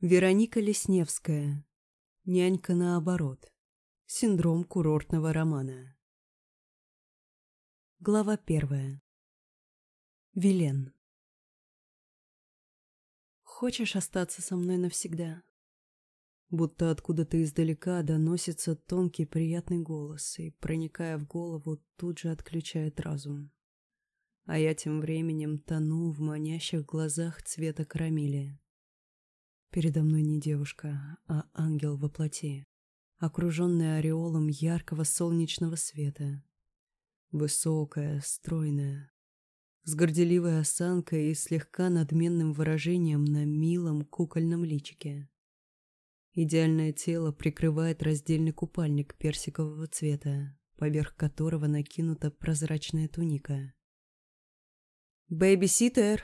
Вероника Лесневская. Нянька наоборот. Синдром курортного романа. Глава первая. Вилен. Хочешь остаться со мной навсегда? Будто откуда-то издалека доносится тонкий приятный голос и, проникая в голову, тут же отключает разум. А я тем временем тону в манящих глазах цвета карамели. Передо мной не девушка, а ангел во плоти, окруженный ореолом яркого солнечного света. Высокая, стройная, с горделивой осанкой и слегка надменным выражением на милом кукольном личике. Идеальное тело прикрывает раздельный купальник персикового цвета, поверх которого накинута прозрачная туника. «Бэйби-ситер!»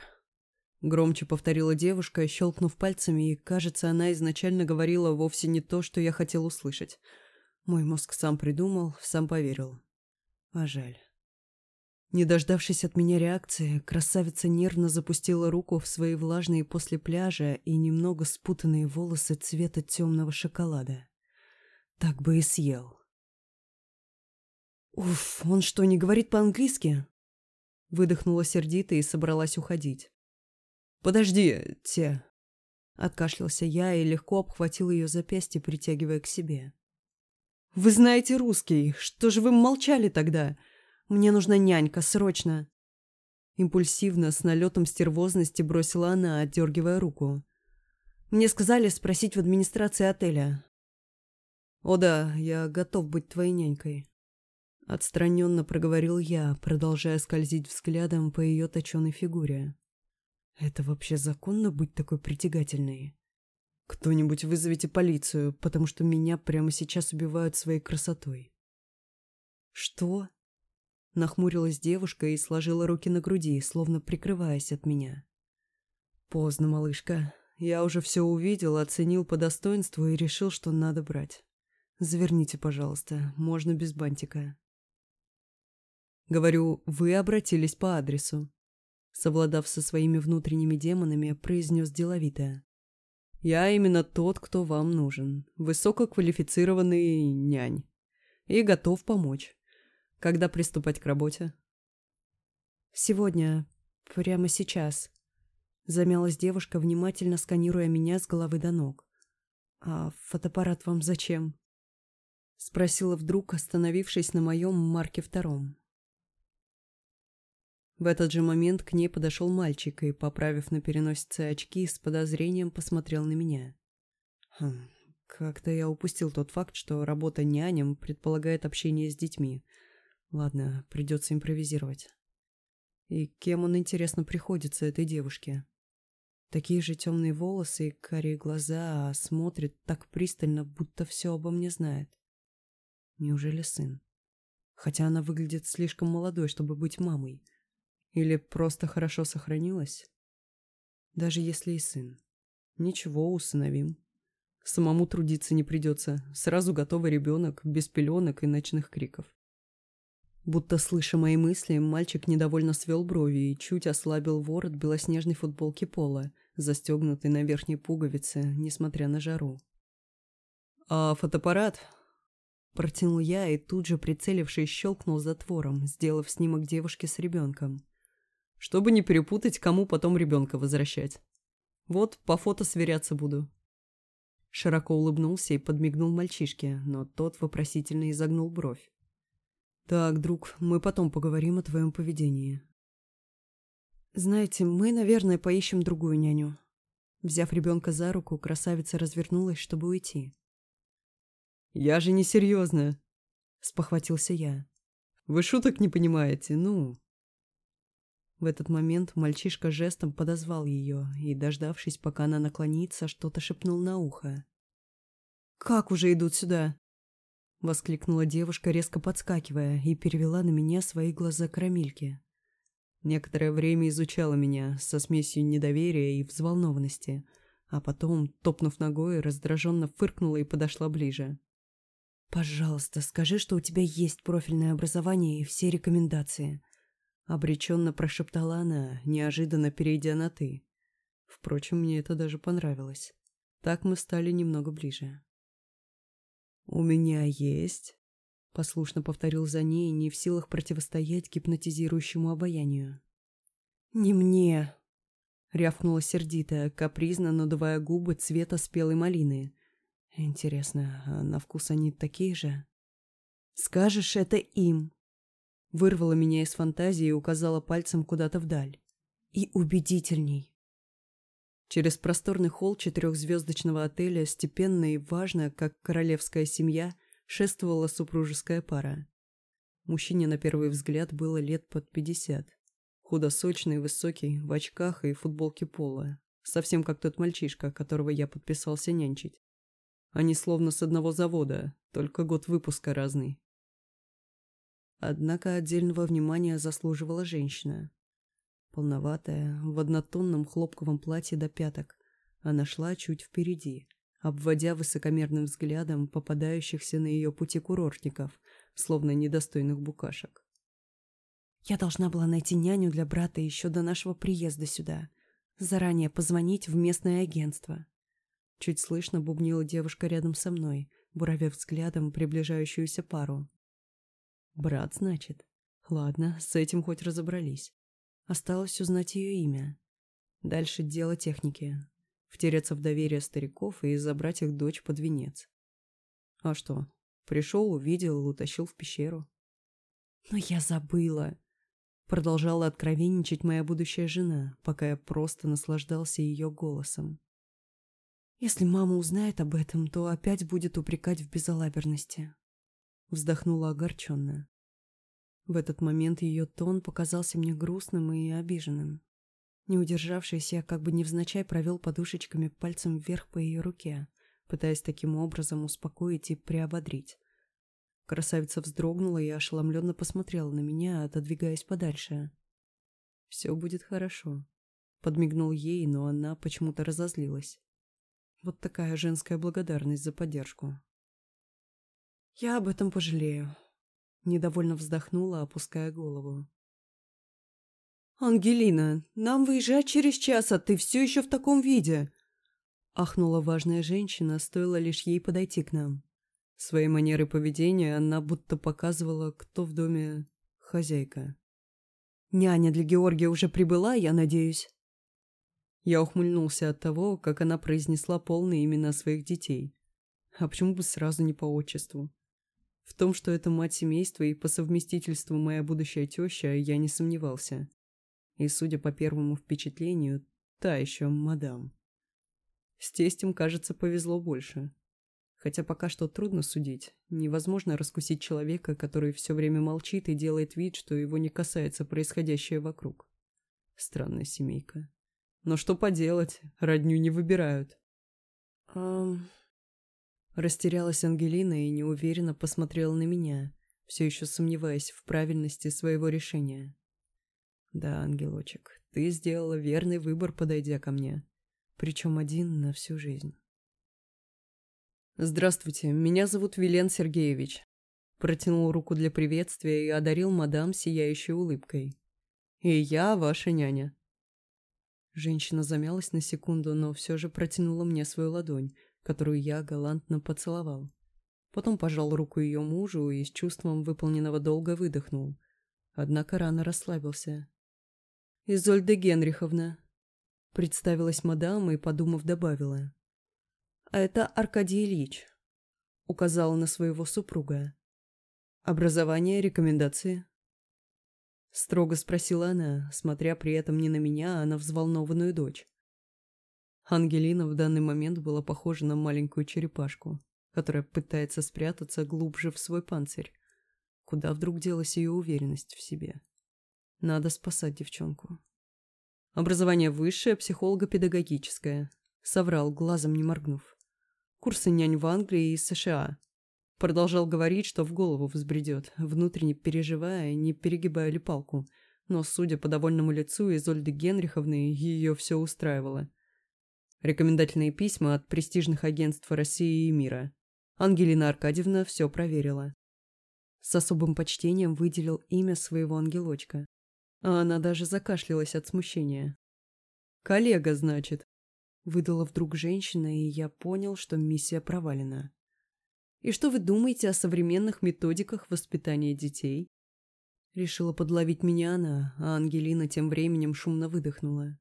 Громче повторила девушка, щелкнув пальцами, и, кажется, она изначально говорила вовсе не то, что я хотел услышать. Мой мозг сам придумал, сам поверил. А жаль. Не дождавшись от меня реакции, красавица нервно запустила руку в свои влажные после пляжа и немного спутанные волосы цвета темного шоколада. Так бы и съел. «Уф, он что, не говорит по-английски?» Выдохнула сердито и собралась уходить. «Подожди, те...» Откашлялся я и легко обхватил ее запястье, притягивая к себе. «Вы знаете русский. Что же вы молчали тогда? Мне нужна нянька, срочно!» Импульсивно, с налетом стервозности бросила она, отдергивая руку. «Мне сказали спросить в администрации отеля». «О да, я готов быть твоей нянькой», — отстраненно проговорил я, продолжая скользить взглядом по ее точеной фигуре. Это вообще законно быть такой притягательной? Кто-нибудь вызовите полицию, потому что меня прямо сейчас убивают своей красотой. Что? Нахмурилась девушка и сложила руки на груди, словно прикрываясь от меня. Поздно, малышка. Я уже все увидел, оценил по достоинству и решил, что надо брать. Заверните, пожалуйста, можно без бантика. Говорю, вы обратились по адресу совладав со своими внутренними демонами, произнес деловито. «Я именно тот, кто вам нужен. Высококвалифицированный нянь. И готов помочь. Когда приступать к работе?» «Сегодня. Прямо сейчас». Замялась девушка, внимательно сканируя меня с головы до ног. «А фотоаппарат вам зачем?» Спросила вдруг, остановившись на моем марке втором. В этот же момент к ней подошел мальчик и, поправив на переносице очки, с подозрением посмотрел на меня. Хм, как-то я упустил тот факт, что работа няням предполагает общение с детьми. Ладно, придется импровизировать. И кем он, интересно, приходится этой девушке? Такие же темные волосы и карие глаза, а смотрит так пристально, будто все обо мне знает. Неужели сын? Хотя она выглядит слишком молодой, чтобы быть мамой. Или просто хорошо сохранилась? Даже если и сын. Ничего, усыновим. Самому трудиться не придется. Сразу готовый ребенок, без пеленок и ночных криков. Будто слыша мои мысли, мальчик недовольно свел брови и чуть ослабил ворот белоснежной футболки пола, застегнутой на верхней пуговице, несмотря на жару. «А фотоаппарат?» Протянул я и тут же, прицелившись, щелкнул затвором, сделав снимок девушки с ребенком чтобы не перепутать, кому потом ребенка возвращать. Вот, по фото сверяться буду». Широко улыбнулся и подмигнул мальчишке, но тот вопросительно изогнул бровь. «Так, друг, мы потом поговорим о твоем поведении». «Знаете, мы, наверное, поищем другую няню». Взяв ребенка за руку, красавица развернулась, чтобы уйти. «Я же не серьезно», — спохватился я. «Вы шуток не понимаете, ну...» В этот момент мальчишка жестом подозвал ее и, дождавшись, пока она наклонится, что-то шепнул на ухо. «Как уже идут сюда?» — воскликнула девушка, резко подскакивая, и перевела на меня свои глаза карамельки. Некоторое время изучала меня со смесью недоверия и взволнованности, а потом, топнув ногой, раздраженно фыркнула и подошла ближе. «Пожалуйста, скажи, что у тебя есть профильное образование и все рекомендации», Обреченно прошептала она, неожиданно перейдя на «ты». Впрочем, мне это даже понравилось. Так мы стали немного ближе. «У меня есть...» — послушно повторил за ней, не в силах противостоять гипнотизирующему обаянию. «Не мне!» — рявкнула сердитая, капризно надувая губы цвета спелой малины. «Интересно, а на вкус они такие же?» «Скажешь это им!» Вырвала меня из фантазии и указала пальцем куда-то вдаль. «И убедительней!» Через просторный холл четырехзвездочного отеля степенно и важно, как королевская семья, шествовала супружеская пара. Мужчине на первый взгляд было лет под пятьдесят. Худосочный, высокий, в очках и футболке пола. Совсем как тот мальчишка, которого я подписался нянчить. Они словно с одного завода, только год выпуска разный. Однако отдельного внимания заслуживала женщина. Полноватая, в однотонном хлопковом платье до пяток, она шла чуть впереди, обводя высокомерным взглядом попадающихся на ее пути курортников, словно недостойных букашек. «Я должна была найти няню для брата еще до нашего приезда сюда, заранее позвонить в местное агентство». Чуть слышно бубнила девушка рядом со мной, буравя взглядом приближающуюся пару. «Брат, значит? Ладно, с этим хоть разобрались. Осталось узнать ее имя. Дальше дело техники. Втереться в доверие стариков и забрать их дочь под венец. А что? Пришел, увидел, утащил в пещеру. Но я забыла. Продолжала откровенничать моя будущая жена, пока я просто наслаждался ее голосом. Если мама узнает об этом, то опять будет упрекать в безалаберности. Вздохнула огорченно. В этот момент ее тон показался мне грустным и обиженным. Не удержавшись, я как бы невзначай провел подушечками пальцем вверх по ее руке, пытаясь таким образом успокоить и приободрить. Красавица вздрогнула и ошеломленно посмотрела на меня, отодвигаясь подальше. «Все будет хорошо», — подмигнул ей, но она почему-то разозлилась. Вот такая женская благодарность за поддержку. «Я об этом пожалею», Недовольно вздохнула, опуская голову. «Ангелина, нам выезжать через час, а ты все еще в таком виде!» Ахнула важная женщина, стоило лишь ей подойти к нам. Своей манерой поведения она будто показывала, кто в доме хозяйка. «Няня для Георгия уже прибыла, я надеюсь?» Я ухмыльнулся от того, как она произнесла полные имена своих детей. А почему бы сразу не по отчеству? В том, что это мать семейства и по совместительству моя будущая теща, я не сомневался. И, судя по первому впечатлению, та еще мадам. С тестем, кажется, повезло больше. Хотя пока что трудно судить. Невозможно раскусить человека, который все время молчит и делает вид, что его не касается происходящее вокруг. Странная семейка. Но что поделать, родню не выбирают. Эм... Растерялась Ангелина и неуверенно посмотрела на меня, все еще сомневаясь в правильности своего решения. «Да, ангелочек, ты сделала верный выбор, подойдя ко мне. Причем один на всю жизнь». «Здравствуйте, меня зовут Вилен Сергеевич». Протянул руку для приветствия и одарил мадам сияющей улыбкой. «И я ваша няня». Женщина замялась на секунду, но все же протянула мне свою ладонь, которую я галантно поцеловал. Потом пожал руку ее мужу и с чувством выполненного долга выдохнул. Однако рано расслабился. «Изольда Генриховна», — представилась мадам и, подумав, добавила. «А это Аркадий Ильич», — указала на своего супруга. «Образование, рекомендации?» Строго спросила она, смотря при этом не на меня, а на взволнованную дочь. Ангелина в данный момент была похожа на маленькую черепашку, которая пытается спрятаться глубже в свой панцирь. Куда вдруг делась ее уверенность в себе? Надо спасать девчонку. Образование высшее, психолого-педагогическое. Соврал, глазом не моргнув. Курсы нянь в Англии и США. Продолжал говорить, что в голову взбредет, внутренне переживая, не перегибая ли палку. Но, судя по довольному лицу Изольды Генриховны, ее все устраивало. Рекомендательные письма от престижных агентств России и мира. Ангелина Аркадьевна все проверила. С особым почтением выделил имя своего ангелочка. А она даже закашлялась от смущения. «Коллега, значит?» Выдала вдруг женщина, и я понял, что миссия провалена. «И что вы думаете о современных методиках воспитания детей?» Решила подловить меня она, а Ангелина тем временем шумно выдохнула.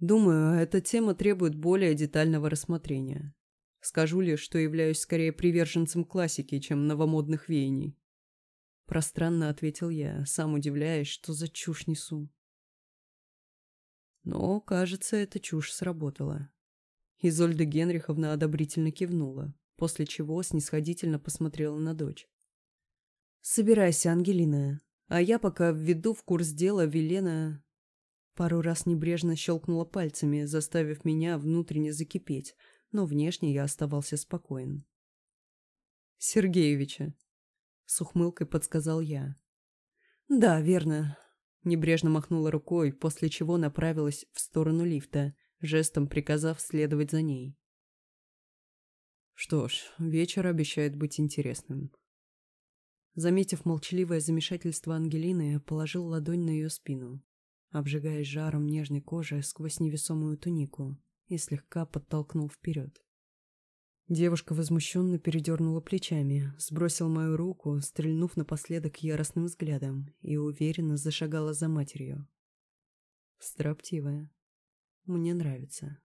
Думаю, эта тема требует более детального рассмотрения. Скажу лишь, что являюсь скорее приверженцем классики, чем новомодных веяний. Пространно ответил я, сам удивляясь, что за чушь несу. Но, кажется, эта чушь сработала. Изольда Генриховна одобрительно кивнула, после чего снисходительно посмотрела на дочь. «Собирайся, Ангелина, а я пока введу в курс дела Велена Пару раз небрежно щелкнула пальцами, заставив меня внутренне закипеть, но внешне я оставался спокоен. «Сергеевича», — с ухмылкой подсказал я. «Да, верно», — небрежно махнула рукой, после чего направилась в сторону лифта, жестом приказав следовать за ней. Что ж, вечер обещает быть интересным. Заметив молчаливое замешательство Ангелины, положил ладонь на ее спину обжигаясь жаром нежной кожи сквозь невесомую тунику, и слегка подтолкнул вперед. Девушка возмущенно передернула плечами, сбросила мою руку, стрельнув напоследок яростным взглядом, и уверенно зашагала за матерью. Строптивая. Мне нравится.